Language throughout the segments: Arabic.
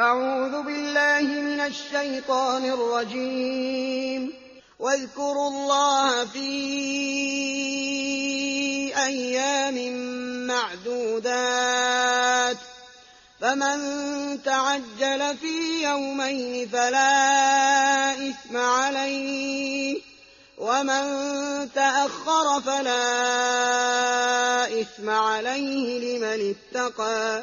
أعوذ بالله من الشيطان الرجيم. واذكروا الله في أيام معدودات. فمن تعجل في يومين فلا إثم عليه. ومن تأخر فلا إثم عليه لمن اتقى.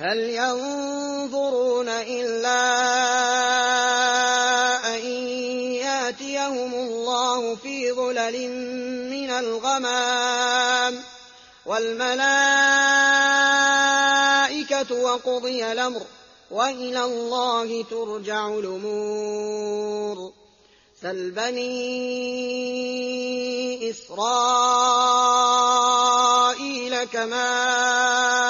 هل ينظرون إلا أن يأتيهم الله في ظلل من الغمام والملائكة وقضي الأمر وإلى الله ترجع الأمور سل بني إسرائيل كما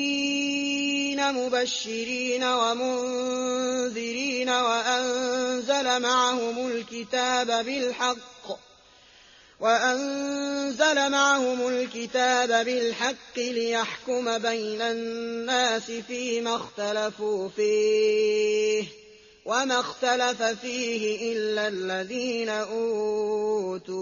مبشرين ومنذرين وأنزل معهم الكتاب بالحق وأنزل معهم الكتاب بالحق ليحكم بين الناس فيما اختلفوا فيه وما اختلف فيه إلا الذين أوتوه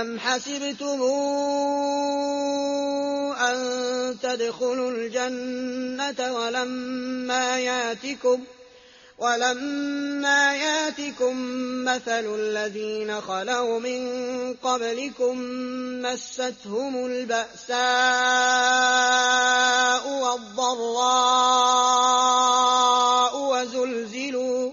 أَمْ حَسِبْتُمْ أَن تَدْخُلُوا الْجَنَّةَ وَلَمَّا يَأْتِكُمْ ولما ياتكم مثل الذين خلوا من قبلكم مستهم البأساء والضراء وزلزلوا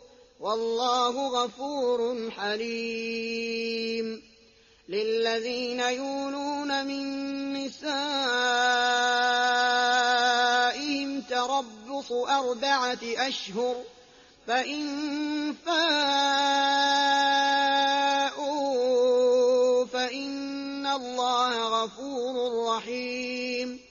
والله غفور حليم. للذين يولون من نسائهم تربص أربعة أشهر فإن فاءوا فإن الله غفور رحيم.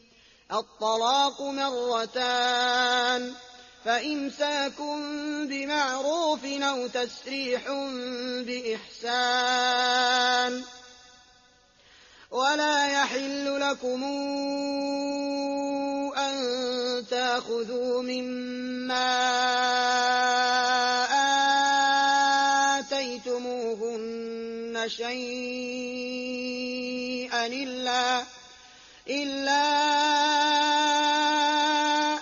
الطلاق مرتان فإمساك بمعروف أو تسريح بإحسان ولا يحل لكم أن تأخذوا مما آتيتموهن شيئا إلا إلا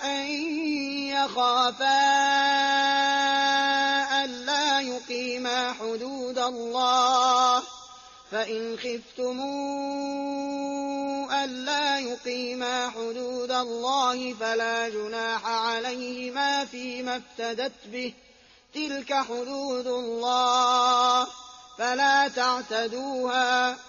أن يخافا ألا يقيما حدود الله. فإن خفتموا ألا يقيما حدود الله فلا جناح عليهما فيما افتدت به. تلك حدود الله فلا تعتدوها.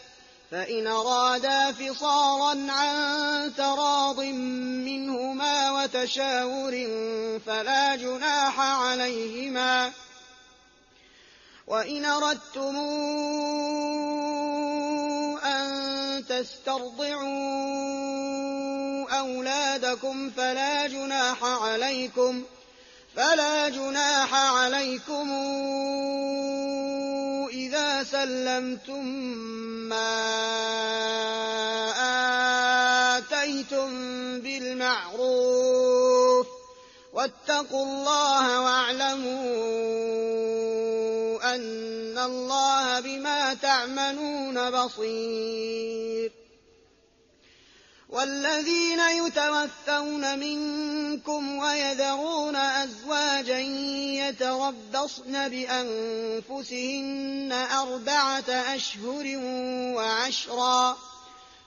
فإن أرادا فصالا عن تراض منهما وتشاور فلا جناح عليهما. وإن أردتم أن تسترضعوا أولادكم فلا جناح عليكم فلا جناح عليكم إذا سلمتم ما بالمعروف واتقوا الله واعلموا أن الله بما تعملون بصير. والذين يتوفون منكم ويذرون أزواجا يتربصن بأنفسهن أربعة أشهر وعشرا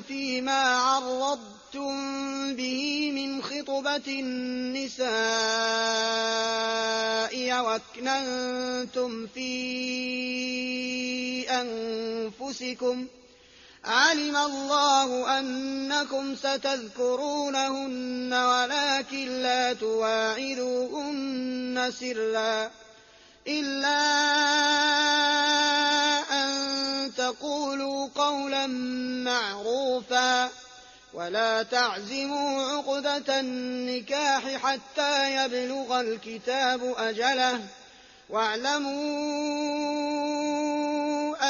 فيما عرضتم به من خطبة النساء واكننتم في أنفسكم ۖ علم الله أنكم ستذكرونهن ولكن لا تواعدوهن سرا إلا أن تقولوا قولا معروفا ولا تعزموا عقدة النكاح حتى يبلغ الكتاب أجله واعلموا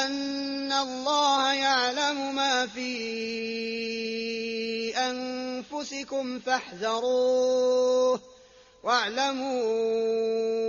أن الله يعلم ما في أنفسكم فاحذروه واعلموا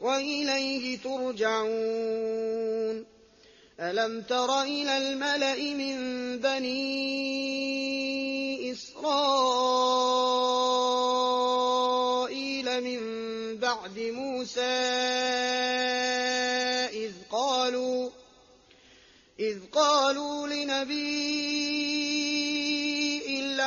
وإليه ترجعون. ألم تر إلى الملأ من بني إسرائيل من بعد موسى إذ قالوا إذ قالوا لنبي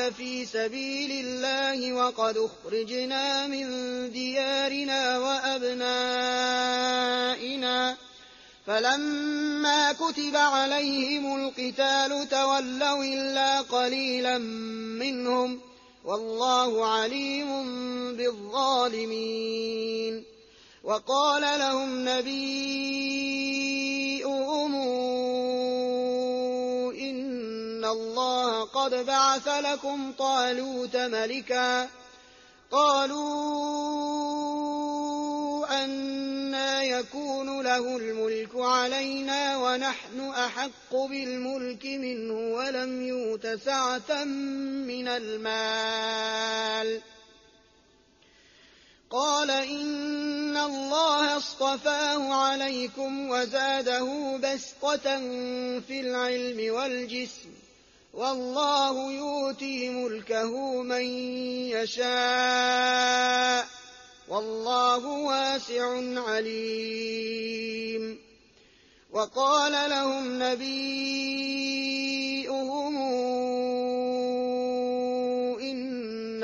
نقاتل في سبيل الله وقد أخرجنا من ديارنا وأبنائنا. فلما كتب عليهم القتال تولوا إلا قليلا منهم. والله عليم بالظالمين. وقال لهم نبيهم الله قد بعث لكم طالوت ملكا قالوا أنا يكون له الملك علينا ونحن أحق بالملك منه ولم يوت سعة من المال. قال إن الله اصطفاه عليكم وزاده بسطة في العلم والجسم. والله يؤتي ملكه من يشاء. والله واسع عليم. وقال لهم نبيئهم إن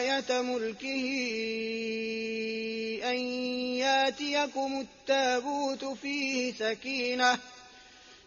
آية ملكه أن ياتيكم التابوت فيه سكينة.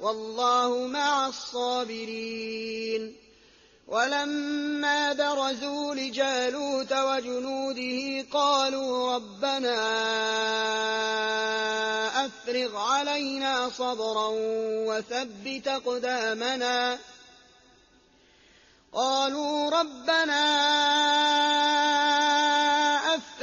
والله مع الصابرين. ولما برزوا لجالوت وجنوده قالوا ربنا أفرغ علينا صبرا وثبت قدامنا قالوا ربنا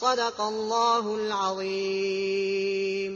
صدق الله العظيم.